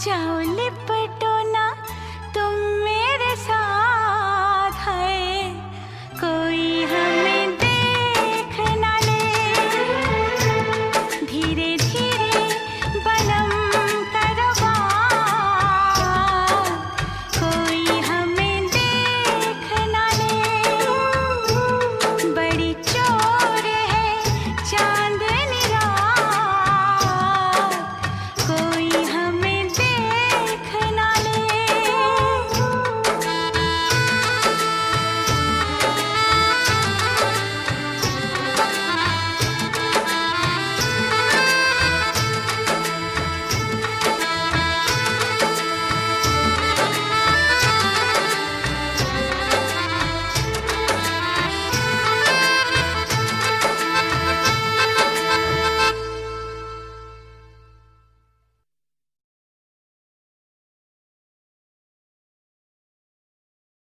叫你。